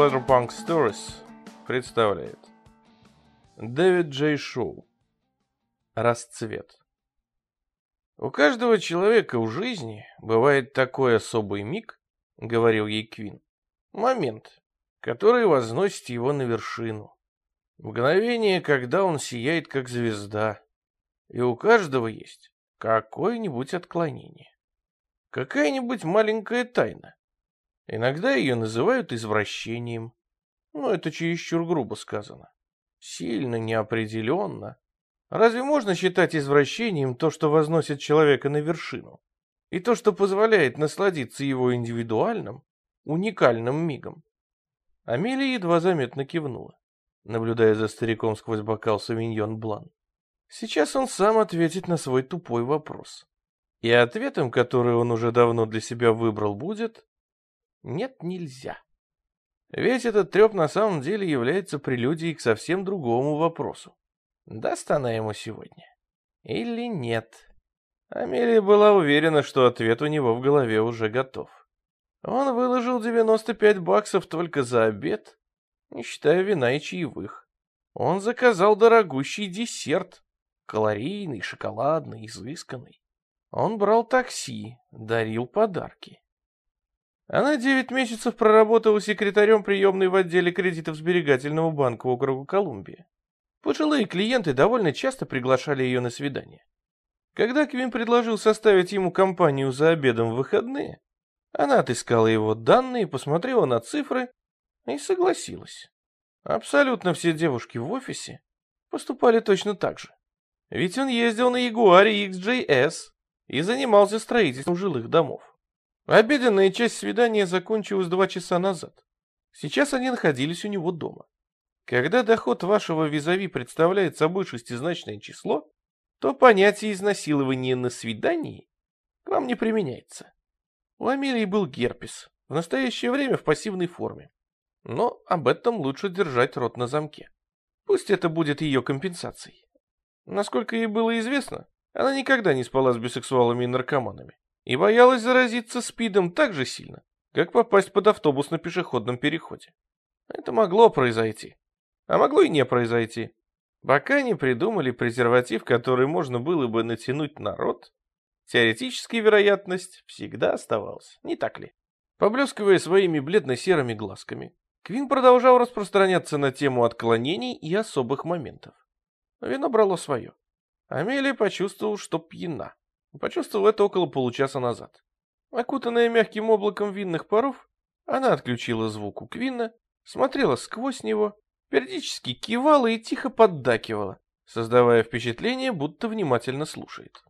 Clutterpunk Stories представляет Дэвид Джей Шоу Расцвет У каждого человека в жизни бывает такой особый миг, говорил ей Квин, момент, который возносит его на вершину. Мгновение, когда он сияет как звезда. И у каждого есть какое-нибудь отклонение. Какая-нибудь маленькая тайна. Иногда ее называют извращением. Но это чересчур грубо сказано. Сильно неопределенно. Разве можно считать извращением то, что возносит человека на вершину? И то, что позволяет насладиться его индивидуальным, уникальным мигом? Амелия едва заметно кивнула, наблюдая за стариком сквозь бокал савиньон блан. Сейчас он сам ответит на свой тупой вопрос. И ответом, который он уже давно для себя выбрал, будет «нет, нельзя». Ведь этот треп на самом деле является прелюдией к совсем другому вопросу. Даст она ему сегодня? Или нет? Амелия была уверена, что ответ у него в голове уже готов. Он выложил 95 баксов только за обед, не считая вина и чаевых. Он заказал дорогущий десерт, калорийный, шоколадный, изысканный. Он брал такси, дарил подарки. Она девять месяцев проработала секретарем приемной в отделе кредитов сберегательного банка округа Колумбия. Пожилые клиенты довольно часто приглашали ее на свидание. Когда Квин предложил составить ему компанию за обедом в выходные, она отыскала его данные, посмотрела на цифры и согласилась. Абсолютно все девушки в офисе поступали точно так же. Ведь он ездил на Ягуаре XJS, и занимался строительством жилых домов. Обеденная часть свидания закончилась два часа назад. Сейчас они находились у него дома. Когда доход вашего визави представляет собой шестизначное число, то понятие изнасилования на свидании к вам не применяется. У Амелии был герпес, в настоящее время в пассивной форме. Но об этом лучше держать рот на замке. Пусть это будет ее компенсацией. Насколько ей было известно, она никогда не спала с бисексуалами и наркоманами и боялась заразиться СПИДом так же сильно, как попасть под автобус на пешеходном переходе. Это могло произойти, а могло и не произойти. Пока не придумали презерватив, который можно было бы натянуть на рот, теоретически вероятность всегда оставалась, не так ли? Поблескивая своими бледно-серыми глазками, Квин продолжал распространяться на тему отклонений и особых моментов. Вино брало свое. Амелия почувствовал, что пьяна. Почувствовал это около получаса назад. Окутанная мягким облаком винных паров, она отключила звук у Квинна, смотрела сквозь него, периодически кивала и тихо поддакивала, создавая впечатление, будто внимательно слушает.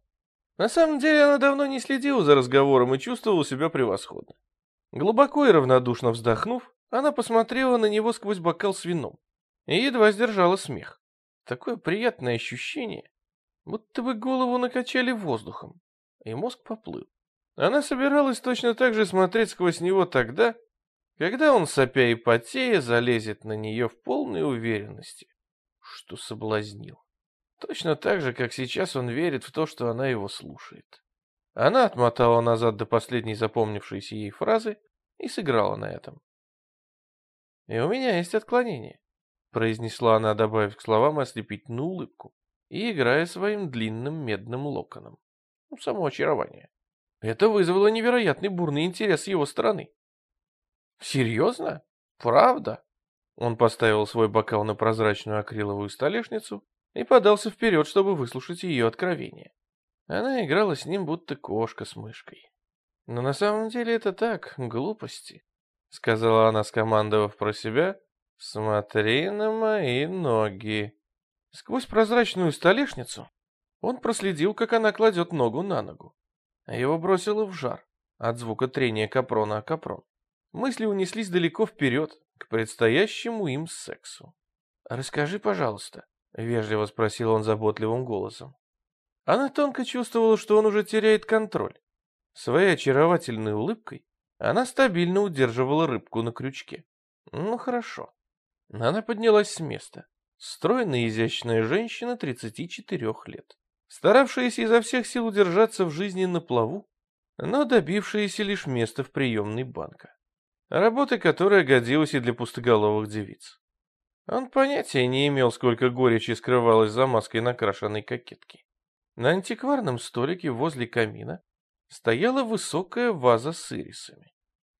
На самом деле она давно не следила за разговором и чувствовала себя превосходно. Глубоко и равнодушно вздохнув, она посмотрела на него сквозь бокал с вином и едва сдержала смех. Такое приятное ощущение, будто бы голову накачали воздухом, и мозг поплыл. Она собиралась точно так же смотреть сквозь него тогда, когда он, сопя и потея, залезет на нее в полной уверенности, что соблазнил. Точно так же, как сейчас он верит в то, что она его слушает. Она отмотала назад до последней запомнившейся ей фразы и сыграла на этом. «И у меня есть отклонение», — произнесла она, добавив к словам ослепительную улыбку и играя своим длинным медным локоном. Ну, само очарование. Это вызвало невероятный бурный интерес с его стороны. «Серьезно? Правда?» Он поставил свой бокал на прозрачную акриловую столешницу и подался вперед, чтобы выслушать ее откровение. Она играла с ним, будто кошка с мышкой. «Но на самом деле это так, глупости», — сказала она, скомандовав про себя. «Смотри на мои ноги». Сквозь прозрачную столешницу он проследил, как она кладет ногу на ногу. Его бросило в жар от звука трения капрона о капрон. Мысли унеслись далеко вперед, к предстоящему им сексу. «Расскажи, пожалуйста», — вежливо спросил он заботливым голосом. Она тонко чувствовала, что он уже теряет контроль. Своей очаровательной улыбкой она стабильно удерживала рыбку на крючке. Ну хорошо. Она поднялась с места. Стройная изящная женщина 34 лет, старавшаяся изо всех сил удержаться в жизни на плаву, но добившаяся лишь места в приемной банка. Работы, которая годилась и для пустоголовых девиц. Он понятия не имел, сколько горечи скрывалось за маской накрашенной кокетки. На антикварном столике возле камина стояла высокая ваза с ирисами.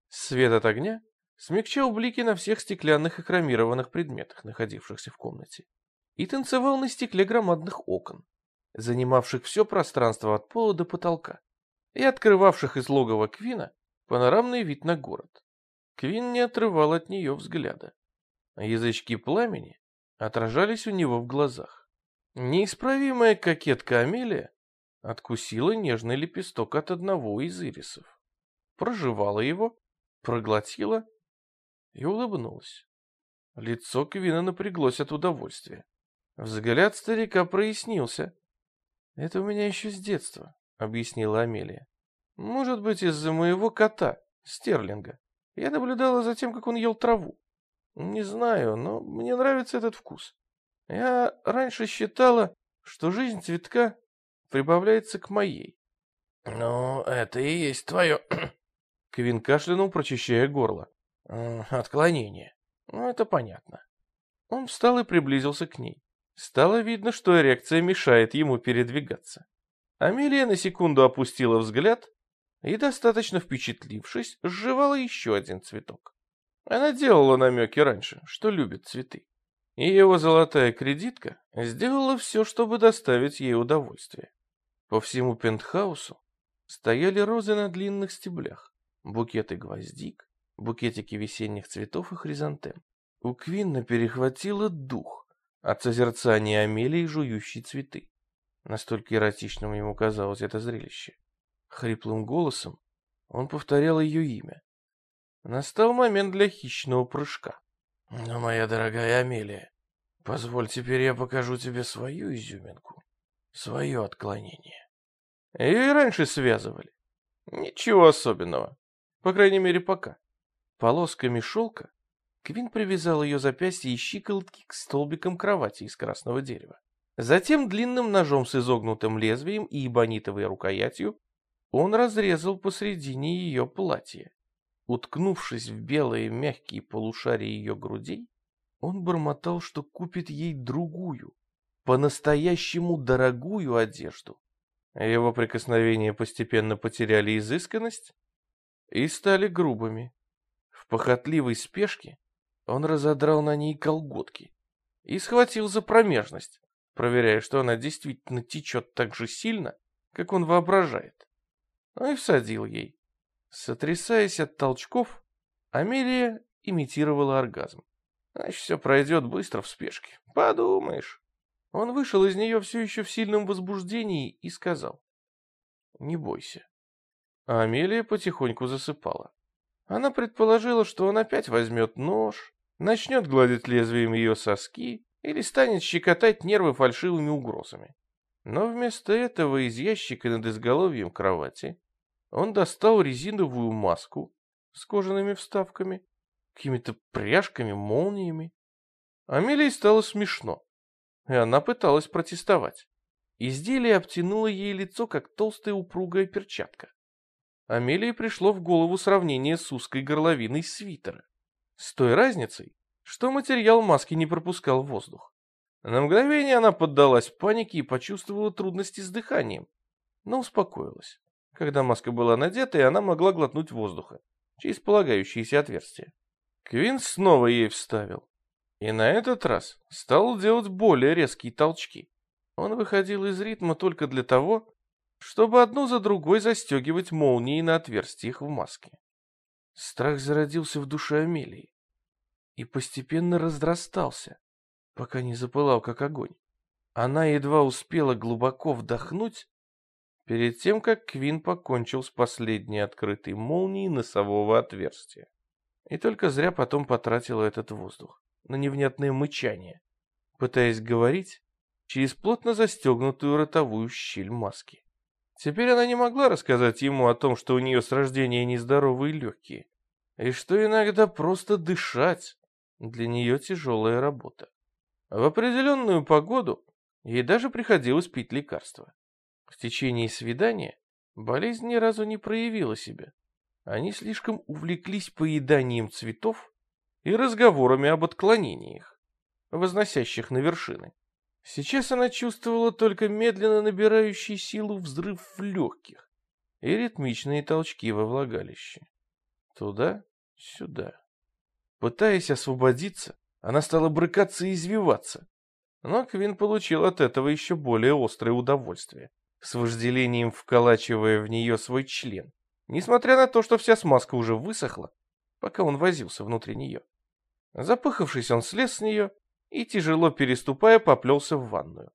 Свет от огня смягчал блики на всех стеклянных и хромированных предметах, находившихся в комнате, и танцевал на стекле громадных окон, занимавших все пространство от пола до потолка, и открывавших из логова Квина панорамный вид на город. Квин не отрывал от нее взгляда. Язычки пламени отражались у него в глазах. Неисправимая кокетка Амелия откусила нежный лепесток от одного из ирисов, прожевала его, проглотила и улыбнулась. Лицо Квина напряглось от удовольствия. Взгляд старика прояснился. «Это у меня еще с детства», — объяснила Амелия. «Может быть, из-за моего кота, Стерлинга. Я наблюдала за тем, как он ел траву. Не знаю, но мне нравится этот вкус. Я раньше считала, что жизнь цветка прибавляется к моей. Ну, это и есть твое... Квин кашлянул, прочищая горло. Отклонение. Ну, это понятно. Он встал и приблизился к ней. Стало видно, что эрекция мешает ему передвигаться. Амелия на секунду опустила взгляд и, достаточно впечатлившись, сживала еще один цветок. Она делала намеки раньше, что любит цветы. И его золотая кредитка сделала все, чтобы доставить ей удовольствие. По всему пентхаусу стояли розы на длинных стеблях, букеты гвоздик, букетики весенних цветов и хризантем. У Квинна перехватило дух от созерцания Амелии, жующей цветы. Настолько эротичным ему казалось это зрелище. Хриплым голосом он повторял ее имя. Настал момент для хищного прыжка. «Ну, моя дорогая Амелия, позволь теперь я покажу тебе свою изюминку, свое отклонение». Ее и раньше связывали. Ничего особенного. По крайней мере, пока. Полосками шелка Квин привязал ее запястье и щиколотки к столбикам кровати из красного дерева. Затем длинным ножом с изогнутым лезвием и эбонитовой рукоятью он разрезал посредине ее платье. Уткнувшись в белые мягкие полушария ее грудей, он бормотал, что купит ей другую, по-настоящему дорогую одежду. Его прикосновения постепенно потеряли изысканность и стали грубыми. Похотливой спешке он разодрал на ней колготки и схватил за промежность, проверяя, что она действительно течет так же сильно, как он воображает. Ну и всадил ей. Сотрясаясь от толчков, Амелия имитировала оргазм. Значит, все пройдет быстро в спешке. Подумаешь. Он вышел из нее все еще в сильном возбуждении и сказал. Не бойся. А Амелия потихоньку засыпала. Она предположила, что он опять возьмет нож, начнет гладить лезвием ее соски или станет щекотать нервы фальшивыми угрозами. Но вместо этого из ящика над изголовьем кровати он достал резиновую маску с кожаными вставками, какими-то пряжками, молниями. Амелии стало смешно, и она пыталась протестовать. Изделие обтянуло ей лицо, как толстая упругая перчатка. Амелии пришло в голову сравнение с узкой горловиной свитера, с той разницей, что материал маски не пропускал воздух. На мгновение она поддалась панике и почувствовала трудности с дыханием, но успокоилась когда маска была надета, и она могла глотнуть воздуха через полагающиеся отверстия. Квин снова ей вставил. И на этот раз стал делать более резкие толчки. Он выходил из ритма только для того, чтобы одну за другой застегивать молнии на отверстиях в маске. Страх зародился в душе Амелии и постепенно разрастался, пока не запылал как огонь. Она едва успела глубоко вдохнуть, перед тем, как Квин покончил с последней открытой молнией носового отверстия. И только зря потом потратила этот воздух на невнятное мычание, пытаясь говорить через плотно застегнутую ротовую щель маски. Теперь она не могла рассказать ему о том, что у нее с рождения нездоровые легкие, и что иногда просто дышать для нее тяжелая работа. В определенную погоду ей даже приходилось пить лекарства. В течение свидания болезнь ни разу не проявила себя. Они слишком увлеклись поеданием цветов и разговорами об отклонениях, возносящих на вершины. Сейчас она чувствовала только медленно набирающий силу взрыв в легких и ритмичные толчки во влагалище. Туда, сюда. Пытаясь освободиться, она стала брыкаться и извиваться. Но Квин получил от этого еще более острое удовольствие, с вожделением вколачивая в нее свой член, несмотря на то, что вся смазка уже высохла, пока он возился внутри нее. Запыхавшись, он слез с нее и, тяжело переступая, поплелся в ванную.